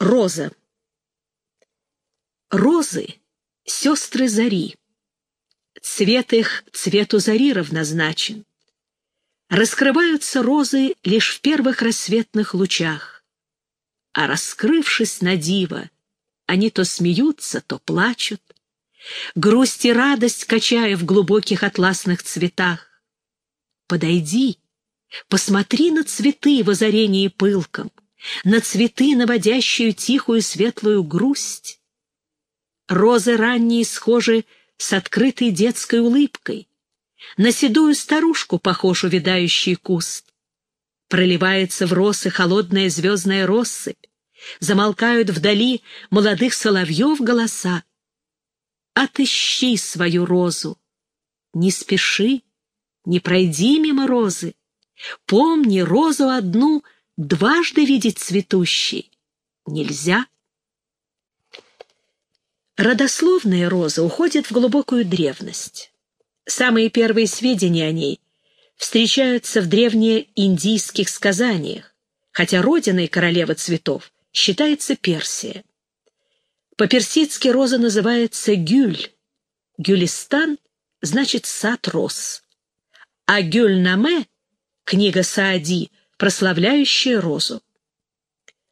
Роза. Розы — сестры зари. Цвет их цвету зари равнозначен. Раскрываются розы лишь в первых рассветных лучах. А раскрывшись на диво, они то смеются, то плачут, грусть и радость качая в глубоких атласных цветах. Подойди, посмотри на цветы в озарении пылком, на цветы, наводящую тихую светлую грусть. Розы ранние схожи с открытой детской улыбкой, на седую старушку похож увядающий куст. Проливается в росы холодная звездная россыпь, замолкают вдали молодых соловьев голоса. Отыщи свою розу, не спеши, не пройди мимо розы. Помни, розу одну дважды видеть цветущей нельзя. Родословная роза уходит в глубокую древность. Самые первые сведения о ней встречаются в древнеиндийских сказаниях, хотя родиной королевы цветов считается Персия. По-персидски роза называется гюль. Гюлистан значит сад роз. А гюль-наме, книга Саади, прославляющая розу.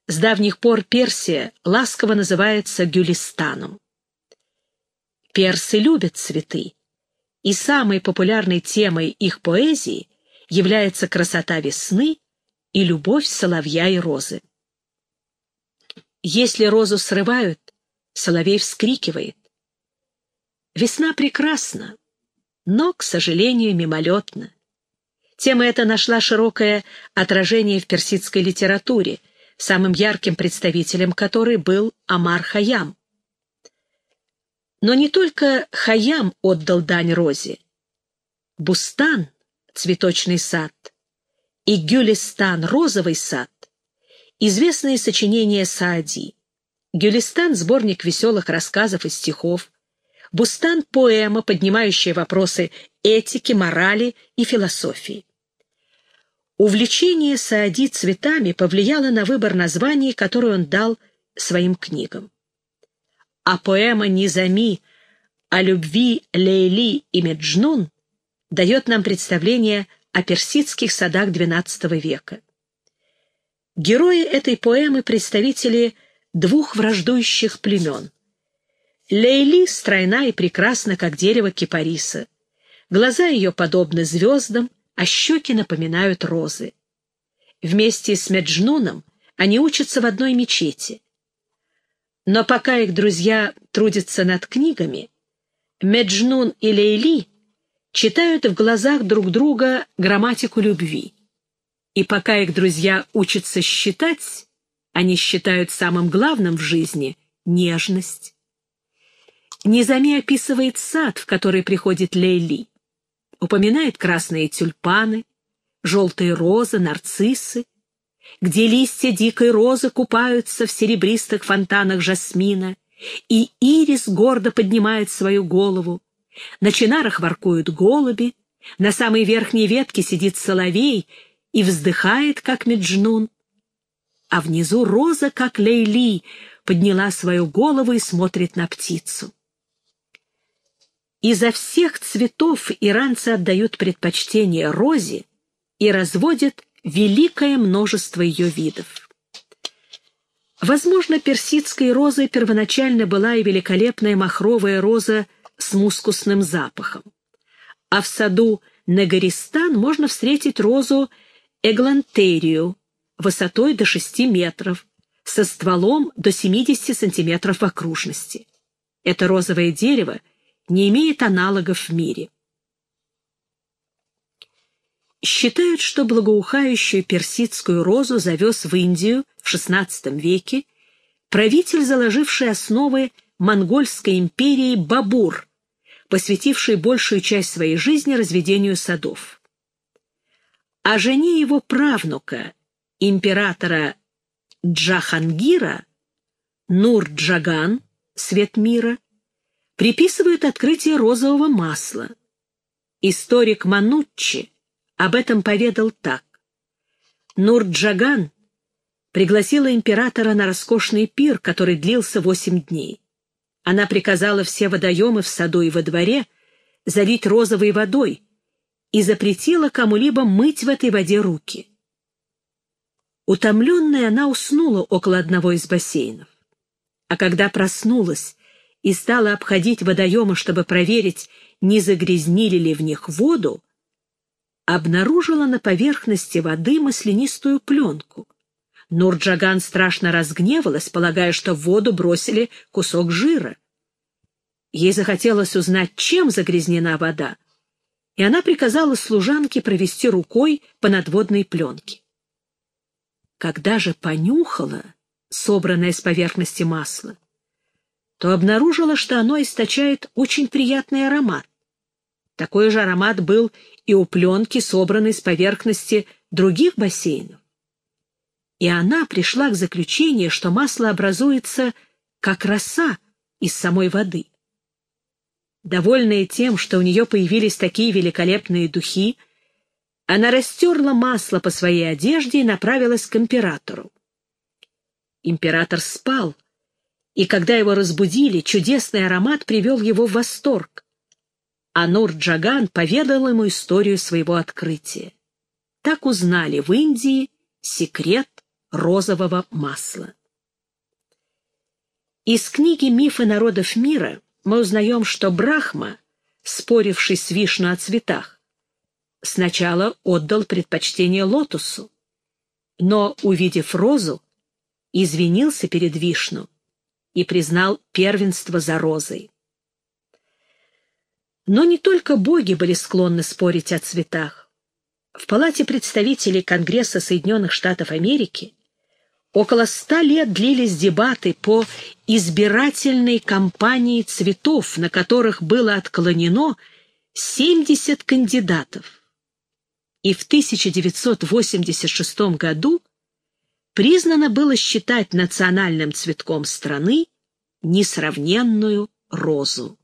С давних пор Персия ласково называется Гюлистаном. Персы любят цветы, и самой популярной темой их поэзии является красота весны и любовь соловья и розы. Если розу срывают, соловей вскрикивает. Весна прекрасна, но, к сожалению, мимолетна. Тема эта нашла широкое отражение в персидской литературе, самым ярким представителем которой был Амар Хаям. Но не только Хаям отдал дань розе. Бустан — цветочный сад, и Гюлистан — розовый сад, известные сочинения Саади. Гюлистан — сборник веселых рассказов и стихов, Бустан — поэма, поднимающая вопросы этики, морали и философии. Увлечение Саади цветами повлияло на выбор названий, которые он дал своим книгам а поэма «Низами» о любви Лейли и Меджнун дает нам представление о персидских садах XII века. Герои этой поэмы — представители двух враждующих племен. Лейли стройна и прекрасна, как дерево кипариса. Глаза ее подобны звездам, а щеки напоминают розы. Вместе с Меджнуном они учатся в одной мечети. Но пока их друзья трудятся над книгами, Меджнун и Лейли читают в глазах друг друга грамматику любви. И пока их друзья учатся считать, они считают самым главным в жизни нежность. Низами описывает сад, в который приходит Лейли. Упоминает красные тюльпаны, желтые розы, нарциссы, где листья дикой розы купаются в серебристых фонтанах жасмина, и ирис гордо поднимает свою голову. На чинарах воркуют голуби, на самой верхней ветке сидит соловей и вздыхает, как меджнун. А внизу роза, как лейли, подняла свою голову и смотрит на птицу. Изо всех цветов иранцы отдают предпочтение розе и разводят великое множество ее видов. Возможно, персидской розой первоначально была и великолепная махровая роза с мускусным запахом. А в саду Нагаристан можно встретить розу эглантерию высотой до 6 метров, со стволом до 70 сантиметров в окружности. Это розовое дерево не имеет аналогов в мире. Считают, что благоухающую персидскую розу завез в Индию в XVI веке правитель, заложивший основы монгольской империи Бабур, посвятивший большую часть своей жизни разведению садов. А жене его правнука, императора Джахангира, Нур-Джаган, свет мира, приписывают открытие розового масла. Историк Мануччи об этом поведал так. Нурджаган пригласила императора на роскошный пир, который длился восемь дней. Она приказала все водоемы в саду и во дворе залить розовой водой и запретила кому-либо мыть в этой воде руки. Утомленная, она уснула около одного из бассейнов. А когда проснулась и стала обходить водоемы, чтобы проверить, не загрязнили ли в них воду, обнаружила на поверхности воды маслянистую пленку. Нурджаган страшно разгневалась, полагая, что в воду бросили кусок жира. Ей захотелось узнать, чем загрязнена вода, и она приказала служанке провести рукой по надводной пленке. Когда же понюхала, собранное с поверхности масло, то обнаружила, что оно источает очень приятный аромат. Такой же аромат был и у пленки, собранной с поверхности других бассейнов. И она пришла к заключению, что масло образуется как роса из самой воды. Довольная тем, что у нее появились такие великолепные духи, она растерла масло по своей одежде и направилась к императору. Император спал, и когда его разбудили, чудесный аромат привел его в восторг. А Нур-Джаган поведал ему историю своего открытия. Так узнали в Индии секрет розового масла. Из книги «Мифы народов мира» мы узнаем, что Брахма, споривший с Вишну о цветах, сначала отдал предпочтение лотосу, но, увидев розу, извинился перед Вишну и признал первенство за розой. Но не только боги были склонны спорить о цветах. В Палате представителей Конгресса Соединенных Штатов Америки около ста лет длились дебаты по избирательной кампании цветов, на которых было отклонено 70 кандидатов. И в 1986 году признано было считать национальным цветком страны несравненную розу.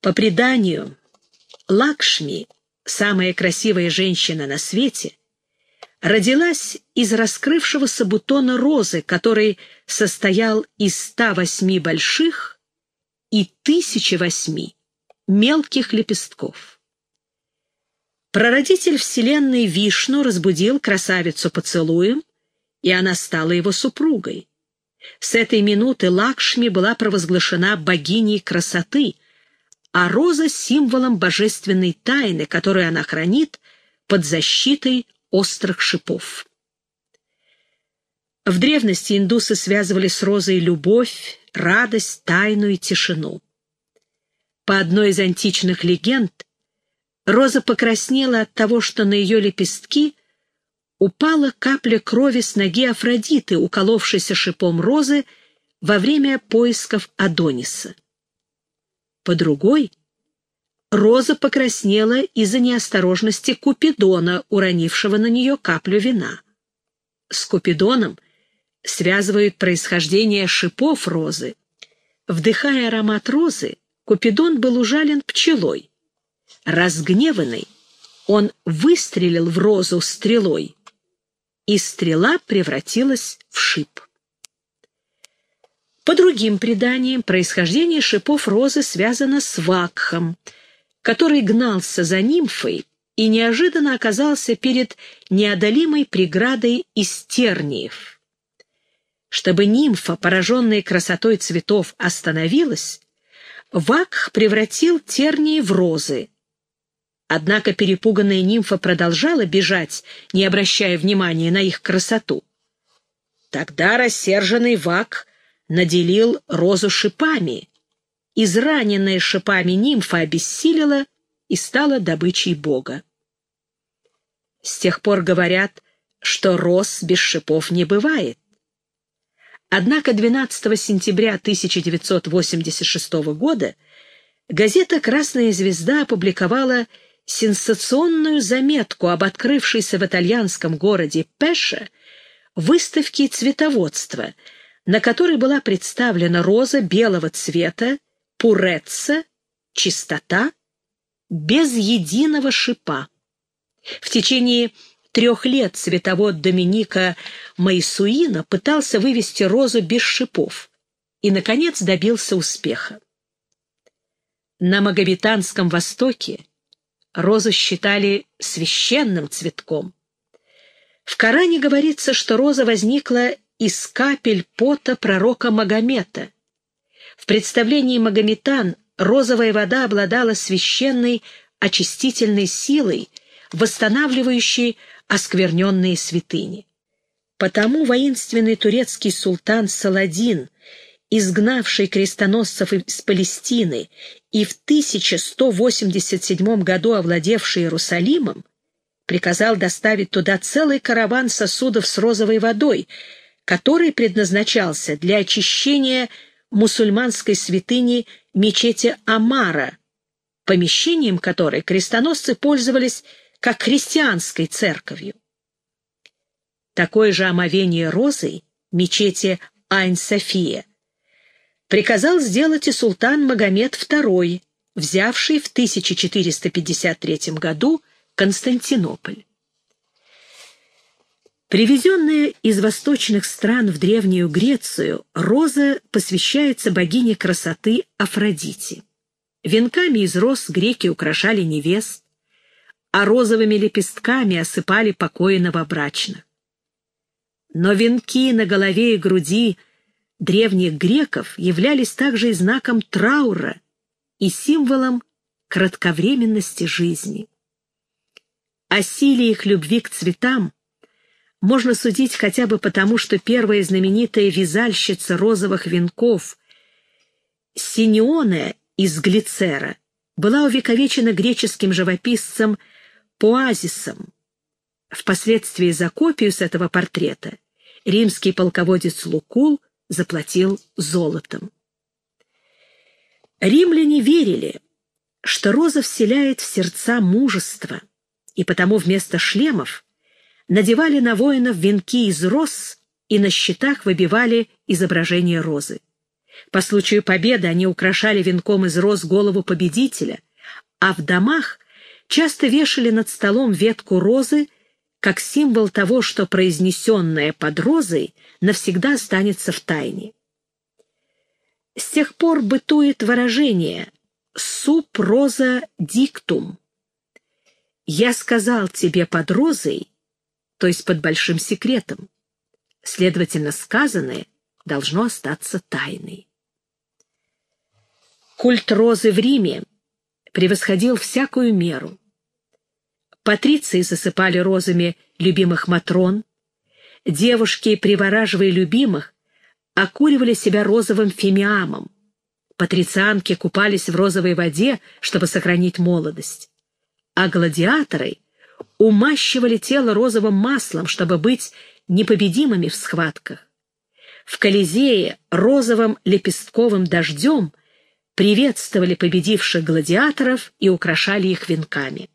По преданию, Лакшми, самая красивая женщина на свете, родилась из раскрывшегося бутона розы, который состоял из 108 больших и 1008 мелких лепестков. Прародитель Вселенной Вишну разбудил красавицу поцелуем, и она стала его супругой. С этой минуты Лакшми была провозглашена богиней красоты, а роза — символом божественной тайны, которую она хранит под защитой острых шипов. В древности индусы связывали с розой любовь, радость, тайну и тишину. По одной из античных легенд, Роза покраснела от того, что на ее лепестки упала капля крови с ноги Афродиты, уколовшейся шипом розы во время поисков Адониса. По другой, Роза покраснела из-за неосторожности Купидона, уронившего на нее каплю вина. С Купидоном связывают происхождение шипов розы. Вдыхая аромат розы, Купидон был ужален пчелой. Разгневанный, он выстрелил в розу стрелой, и стрела превратилась в шип. По другим преданиям, происхождение шипов розы связано с Вакхом, который гнался за нимфой и неожиданно оказался перед неодолимой преградой из терниев. Чтобы нимфа, пораженная красотой цветов, остановилась, Вакх превратил тернии в розы, Однако перепуганная нимфа продолжала бежать, не обращая внимания на их красоту. Тогда рассерженный Вак наделил розу шипами. Израненная шипами нимфа обессилила и стала добычей бога. С тех пор говорят, что роз без шипов не бывает. Однако 12 сентября 1986 года газета «Красная звезда» опубликовала сенсационную заметку об открывшейся в итальянском городе Пеше выставке цветоводства, на которой была представлена роза белого цвета, пуреца, чистота, без единого шипа. В течение трех лет цветовод Доминика Майсуина пытался вывести розу без шипов и, наконец, добился успеха. На Магометанском Востоке розу считали священным цветком. В Коране говорится, что роза возникла из капель пота пророка Магомета. В представлении магометан розовая вода обладала священной очистительной силой, восстанавливающей оскверненные святыни. Потому воинственный турецкий султан Саладин, изгнавший крестоносцев из Палестины и в 1187 году овладевший Иерусалимом, приказал доставить туда целый караван сосудов с розовой водой, который предназначался для очищения мусульманской святыни мечети Амара, помещением которой крестоносцы пользовались как христианской церковью. Такое же омовение розой мечети Айн-София приказал сделать и султан Магомед II, взявший в 1453 году Константинополь. Привезенная из восточных стран в Древнюю Грецию, роза посвящается богине красоты Афродите. Венками из роз греки украшали невест, а розовыми лепестками осыпали покои новобрачных. Но венки на голове и груди древних греков являлись также и знаком траура и символом кратковременности жизни. О силе их любви к цветам можно судить хотя бы потому, что первая знаменитая вязальщица розовых венков Синеоне из Глицера была увековечена греческим живописцем Поазисом. Впоследствии за копию с этого портрета римский полководец Лукул заплатил золотом. Римляне верили, что роза вселяет в сердца мужество, и потому вместо шлемов надевали на воинов венки из роз и на щитах выбивали изображение розы. По случаю победы они украшали венком из роз голову победителя, а в домах часто вешали над столом ветку розы как символ того, что произнесенное под розой навсегда останется в тайне. С тех пор бытует выражение «суп роза диктум». «Я сказал тебе под розой, то есть под большим секретом. Следовательно, сказанное должно остаться тайной. Культ розы в Риме превосходил всякую меру. Патриции засыпали розами любимых матрон, девушки, привораживая любимых, окуривали себя розовым фимиамом, патрицианки купались в розовой воде, чтобы сохранить молодость, а гладиаторы умащивали тело розовым маслом, чтобы быть непобедимыми в схватках. В Колизее розовым лепестковым дождем приветствовали победивших гладиаторов и украшали их венками.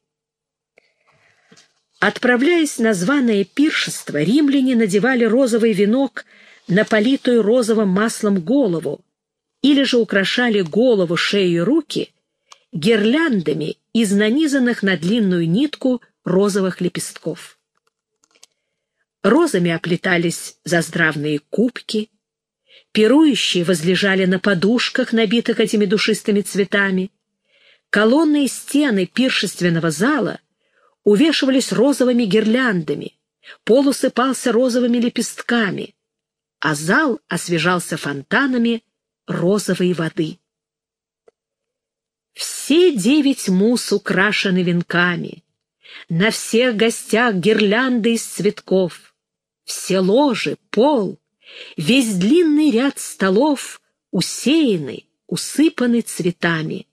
Отправляясь на званое пиршество, римляне надевали розовый венок на политую розовым маслом голову или же украшали голову, шею и руки гирляндами из нанизанных на длинную нитку розовых лепестков. Розами оплетались заздравные кубки, пирующие возлежали на подушках, набитых этими душистыми цветами. Колонны и стены пиршественного зала увешивались розовыми гирляндами, пол усыпался розовыми лепестками, а зал освежался фонтанами розовой воды. Все девять мус украшены венками, на всех гостях гирлянды из цветков, все ложи, пол, весь длинный ряд столов усеяны, усыпаны цветами,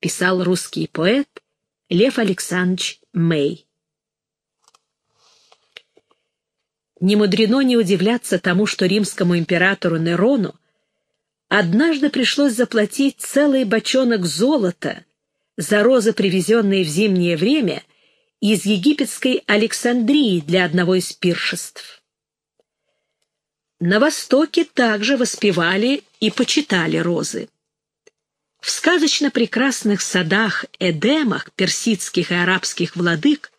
писал русский поэт Лев Александрович Мэй. Не мудрено не удивляться тому, что римскому императору Нерону однажды пришлось заплатить целый бочонок золота за розы, привезенные в зимнее время — из египетской Александрии для одного из пиршеств. На Востоке также воспевали и почитали розы. В сказочно прекрасных садах Эдемах персидских и арабских владык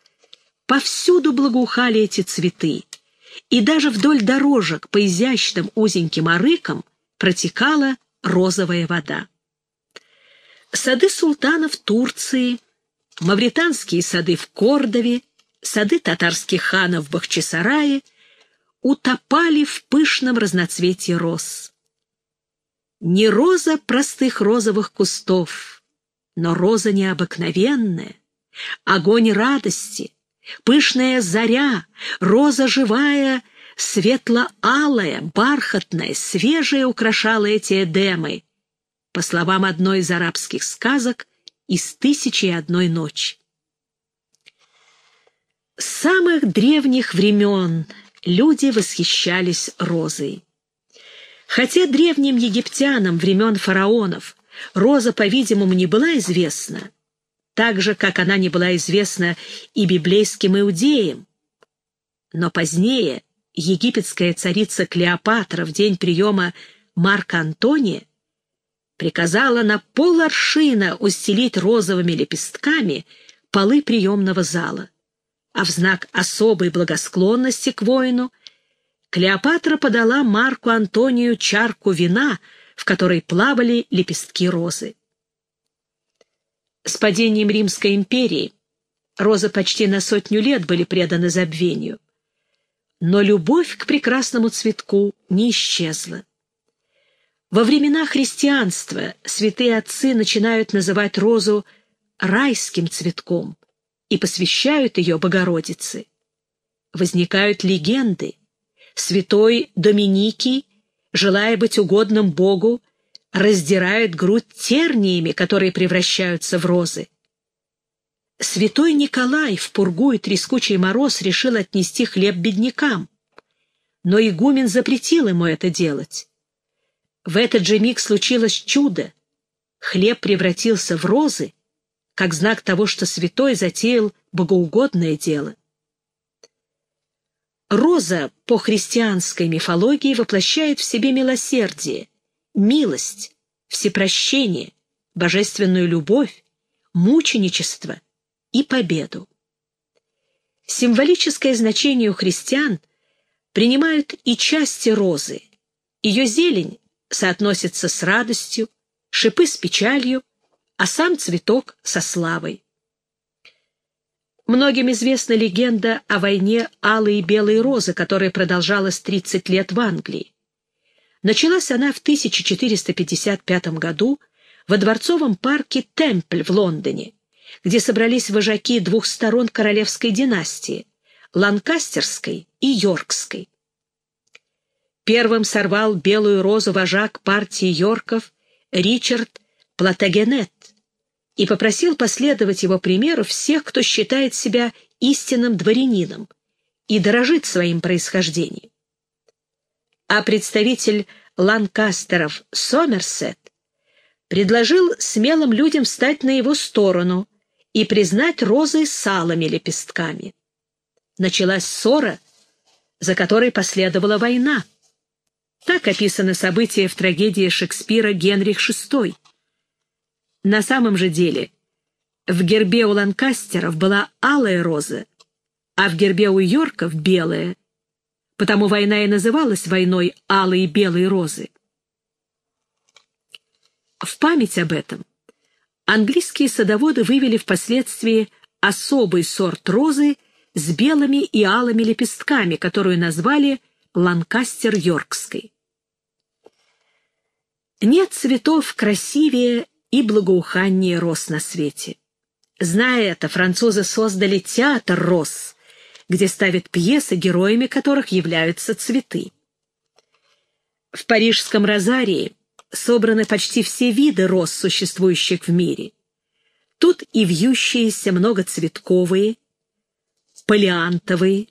Повсюду благоухали эти цветы, и даже вдоль дорожек по изящным узеньким арыкам протекала розовая вода. Сады султана в Турции, мавританские сады в Кордове, сады татарских ханов в Бахчисарае утопали в пышном разноцветии роз. Не роза простых розовых кустов, но роза необыкновенная, огонь радости, пышная заря, роза живая, светло-алая, бархатная, свежая украшала эти эдемы, по словам одной из арабских сказок из «Тысячи и одной ночи». С самых древних времен люди восхищались розой. Хотя древним египтянам времен фараонов роза, по-видимому, не была известна, так же, как она не была известна и библейским иудеям. Но позднее египетская царица Клеопатра в день приема Марка Антония приказала на поларшина устелить розовыми лепестками полы приемного зала, а в знак особой благосклонности к воину — Клеопатра подала Марку Антонию чарку вина, в которой плавали лепестки розы. С падением Римской империи розы почти на сотню лет были преданы забвению. Но любовь к прекрасному цветку не исчезла. Во времена христианства святые отцы начинают называть розу райским цветком и посвящают ее Богородице. Возникают легенды, святой Доминики, желая быть угодным Богу, раздирает грудь терниями, которые превращаются в розы. Святой Николай в пургу и трескучий мороз решил отнести хлеб беднякам, но игумен запретил ему это делать. В этот же миг случилось чудо. Хлеб превратился в розы, как знак того, что святой затеял богоугодное дело. Роза по христианской мифологии воплощает в себе милосердие, милость, всепрощение, божественную любовь, мученичество и победу. Символическое значение у христиан принимают и части розы. Ее зелень соотносится с радостью, шипы с печалью, а сам цветок со славой. Многим известна легенда о войне Алой и Белой Розы, которая продолжалась 30 лет в Англии. Началась она в 1455 году во дворцовом парке Темпль в Лондоне, где собрались вожаки двух сторон королевской династии — Ланкастерской и Йоркской. Первым сорвал белую розу вожак партии Йорков Ричард Платагенет, и попросил последовать его примеру всех, кто считает себя истинным дворянином и дорожит своим происхождением. А представитель Ланкастеров Сомерсет предложил смелым людям встать на его сторону и признать розы салами лепестками. Началась ссора, за которой последовала война. Так описаны события в трагедии Шекспира «Генрих VI». На самом же деле в гербе у Ланкастеров была алая роза, а в гербе у Йорков — белая. Потому война и называлась войной алой и белой розы. В память об этом английские садоводы вывели впоследствии особый сорт розы с белыми и алыми лепестками, которую назвали Ланкастер-Йоркской. Нет цветов красивее и благоухание роз на свете. Зная это, французы создали театр роз, где ставят пьесы, героями которых являются цветы. В парижском розарии собраны почти все виды роз, существующих в мире. Тут и вьющиеся многоцветковые, полиантовые,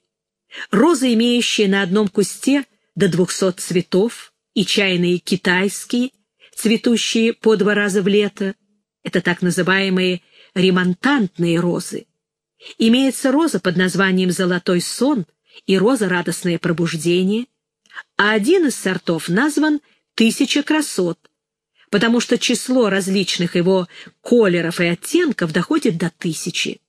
розы, имеющие на одном кусте до двухсот цветов, и чайные китайские, цветущие по два раза в лето. Это так называемые ремонтантные розы. Имеется роза под названием «Золотой сон» и роза «Радостное пробуждение», а один из сортов назван «Тысяча красот», потому что число различных его колеров и оттенков доходит до тысячи.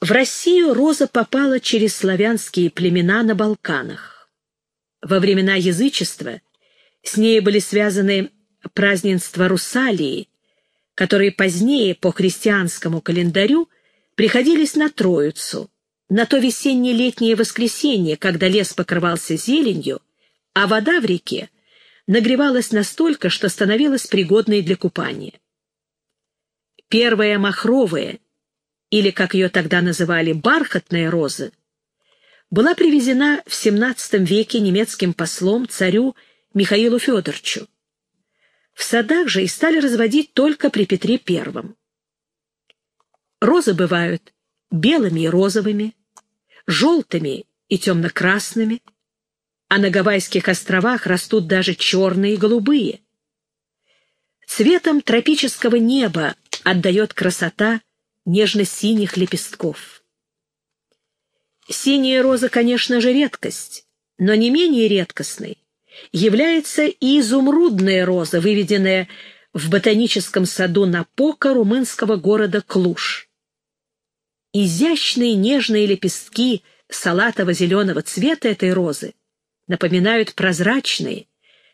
В Россию роза попала через славянские племена на Балканах. Во времена язычества с ней были связаны празднества Русалии, которые позднее по христианскому календарю приходились на Троицу, на то весенне-летнее воскресенье, когда лес покрывался зеленью, а вода в реке нагревалась настолько, что становилась пригодной для купания. Первая махровая или, как ее тогда называли, бархатная роза, была привезена в XVII веке немецким послом царю Михаилу Федоровичу. В садах же и стали разводить только при Петре I. Розы бывают белыми и розовыми, желтыми и темно-красными, а на Гавайских островах растут даже черные и голубые. Цветом тропического неба отдает красота нежно-синих лепестков. Синяя роза, конечно же, редкость, но не менее редкостной является и изумрудная роза, выведенная в ботаническом саду Напока румынского города Клуш. Изящные нежные лепестки салатово-зеленого цвета этой розы напоминают прозрачные,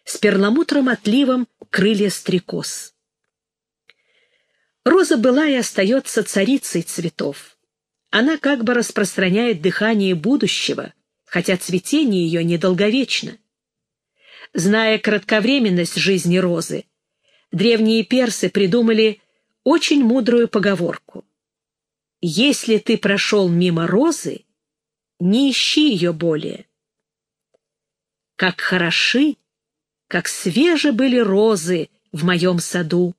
с перламутровым отливом крылья стрекоз. Роза была и остается царицей цветов. Она как бы распространяет дыхание будущего, хотя цветение ее недолговечно. Зная кратковременность жизни розы, древние персы придумали очень мудрую поговорку. «Если ты прошел мимо розы, не ищи ее более». Как хороши, как свежи были розы в моем саду,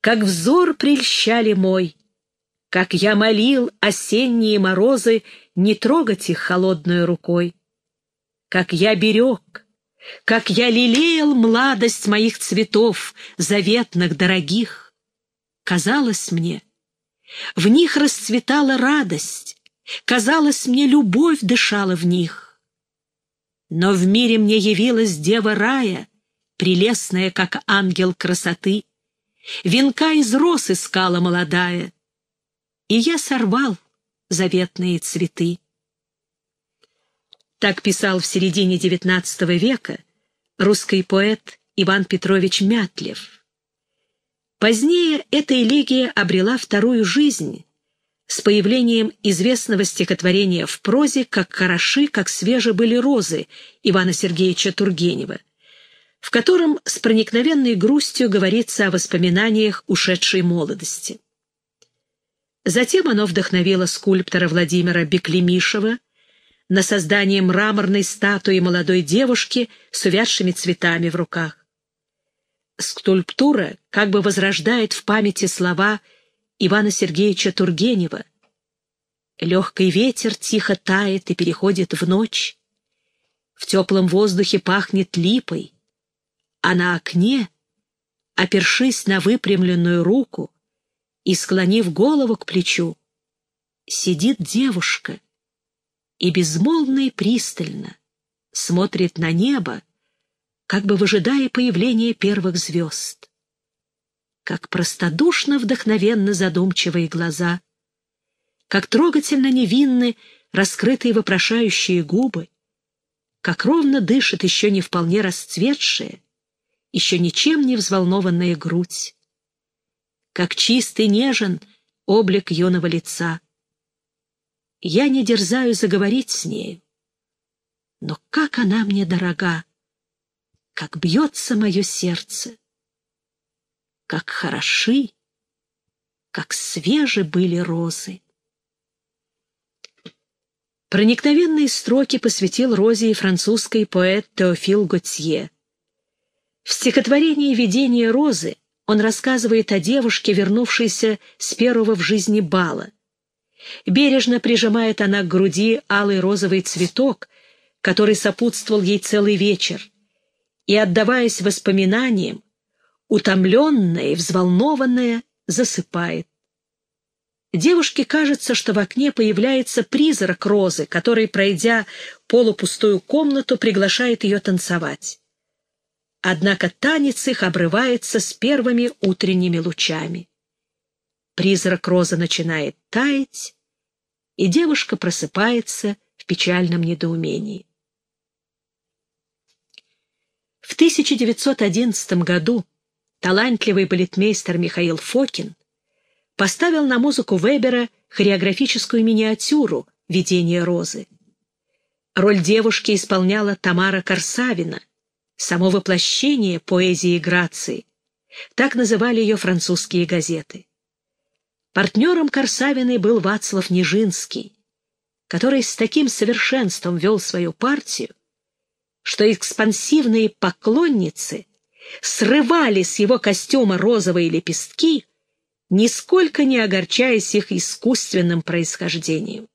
как взор прельщали мой, как я молил осенние морозы не трогать их холодной рукой, как я берег, как я лелеял младость моих цветов, заветных, дорогих. Казалось мне, в них расцветала радость, казалось мне, любовь дышала в них. Но в мире мне явилась дева рая, прелестная, как ангел красоты, Венка из роз искала молодая, И я сорвал заветные цветы. Так писал в середине XIX века русский поэт Иван Петрович Мятлев. Позднее эта элегия обрела вторую жизнь с появлением известного стихотворения в прозе «Как хороши, как свежи были розы» Ивана Сергеевича Тургенева в котором с проникновенной грустью говорится о воспоминаниях ушедшей молодости. Затем оно вдохновило скульптора Владимира Беклемишева на создание мраморной статуи молодой девушки с увядшими цветами в руках. Скульптура как бы возрождает в памяти слова Ивана Сергеевича Тургенева. Легкий ветер тихо тает и переходит в ночь. В теплом воздухе пахнет липой а на окне, опершись на выпрямленную руку и склонив голову к плечу, сидит девушка и безмолвно и пристально смотрит на небо, как бы выжидая появления первых звезд. Как простодушно вдохновенно задумчивые глаза, как трогательно невинны раскрытые вопрошающие губы, как ровно дышит еще не вполне расцветшая, еще ничем не взволнованная грудь. Как чистый нежен облик юного лица. Я не дерзаю заговорить с нею, но как она мне дорога, как бьется мое сердце, как хороши, как свежи были розы. Проникновенные строки посвятил Розе и французский поэт Теофил Готье. В стихотворении «Видение розы» он рассказывает о девушке, вернувшейся с первого в жизни бала. Бережно прижимает она к груди алый розовый цветок, который сопутствовал ей целый вечер, и, отдаваясь воспоминаниям, утомленная и взволнованная, засыпает. Девушке кажется, что в окне появляется призрак розы, который, пройдя полупустую комнату, приглашает ее танцевать. Однако танец их обрывается с первыми утренними лучами. Призрак розы начинает таять и девушка просыпается в печальном недоумении. В 1911 году талантливый балетмейстер Михаил Фокин поставил на музыку Вебера хореографическую миниатюру «Видение розы». Роль девушки исполняла Тамара Корсавина, само воплощение поэзии и грации. Так называли ее французские газеты. Партнером Корсавиной был Вацлав Нижинский, который с таким совершенством вел свою партию, что экспансивные поклонницы срывали с его костюма розовые лепестки, нисколько не огорчаясь их искусственным происхождением.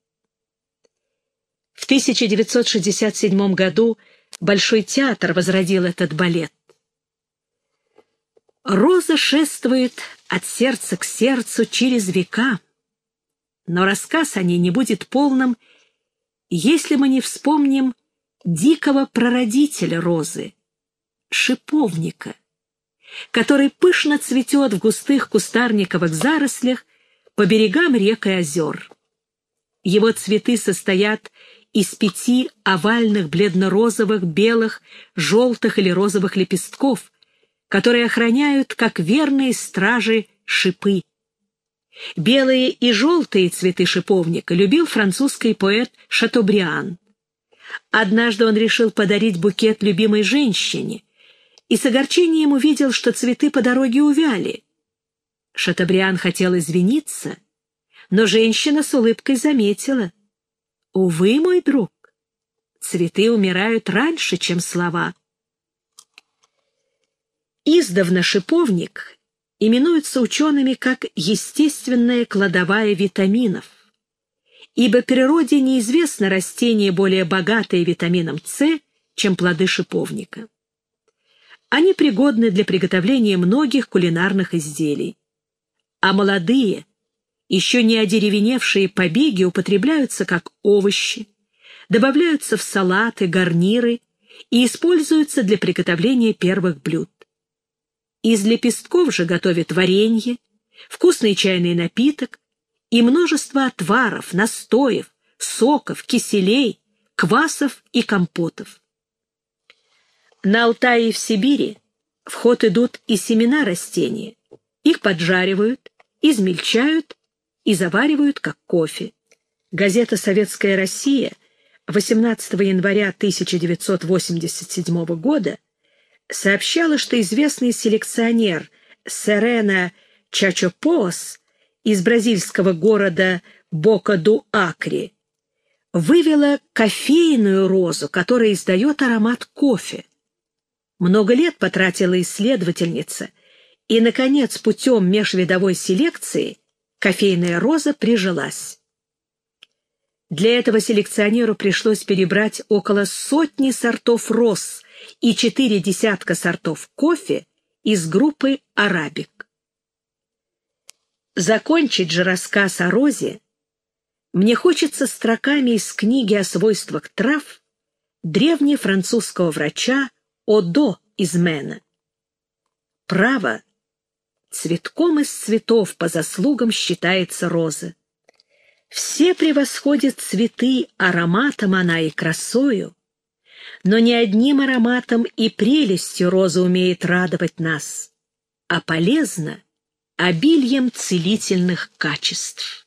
В 1967 году Большой театр возродил этот балет. Роза шествует от сердца к сердцу через века, но рассказ о ней не будет полным, если мы не вспомним дикого прародителя розы, шиповника, который пышно цветет в густых кустарниковых зарослях по берегам рек и озер. Его цветы состоят из пяти овальных бледно-розовых, белых, желтых или розовых лепестков, которые охраняют, как верные стражи, шипы. Белые и желтые цветы шиповника любил французский поэт Шатобриан. Однажды он решил подарить букет любимой женщине и с огорчением увидел, что цветы по дороге увяли. Шатобриан хотел извиниться, но женщина с улыбкой заметила — Увы, мой друг, цветы умирают раньше, чем слова. Издавна шиповник именуется учеными как естественная кладовая витаминов, ибо природе неизвестно растение более богатое витамином С, чем плоды шиповника. Они пригодны для приготовления многих кулинарных изделий, а молодые – еще не одеревеневшие побеги употребляются как овощи, добавляются в салаты, гарниры и используются для приготовления первых блюд. Из лепестков же готовят варенье, вкусный чайный напиток и множество отваров, настоев, соков, киселей, квасов и компотов. На Алтае и в Сибири в ход идут и семена растения. Их поджаривают, измельчают и заваривают как кофе. Газета «Советская Россия» 18 января 1987 года сообщала, что известный селекционер Серена Чачопоос из бразильского города Бока-ду-Акри вывела кофейную розу, которая издает аромат кофе. Много лет потратила исследовательница, и, наконец, путем межвидовой селекции кофейная роза прижилась. Для этого селекционеру пришлось перебрать около сотни сортов роз и четыре десятка сортов кофе из группы «Арабик». Закончить же рассказ о розе мне хочется строками из книги о свойствах трав древнефранцузского врача Одо из Мена. Право Цветком из цветов по заслугам считается роза. Все превосходят цветы ароматом она и красою, но не одним ароматом и прелестью роза умеет радовать нас, а полезно обильем целительных качеств.